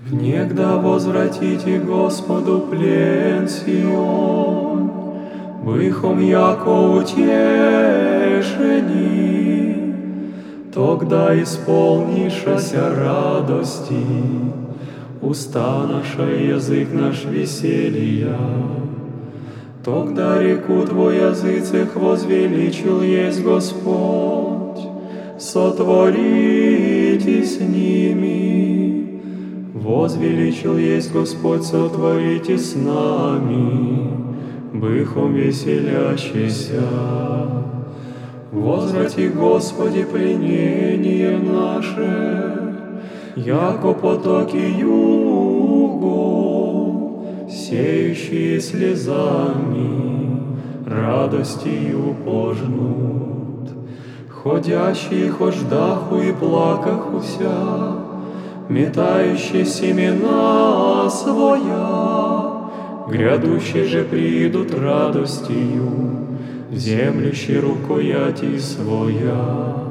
Негда возвратите Господу плен Сион, Быхом яко утешени, Тогда исполнишася радости, Уста наша, язык наш веселья. Тогда реку Твой языцех возвеличил есть Господь, Сотворите с ними. Возвеличил есть Господь, сотворите с нами, Быхом веселящийся. Возврати, Господи, пленение наше, Яко потоки югу, Сеющие слезами, радостью пожнут. Ходящие хождаху и плакахуся, Метающие семена своя, Грядущие же придут радостью, В землющей рукояти своя.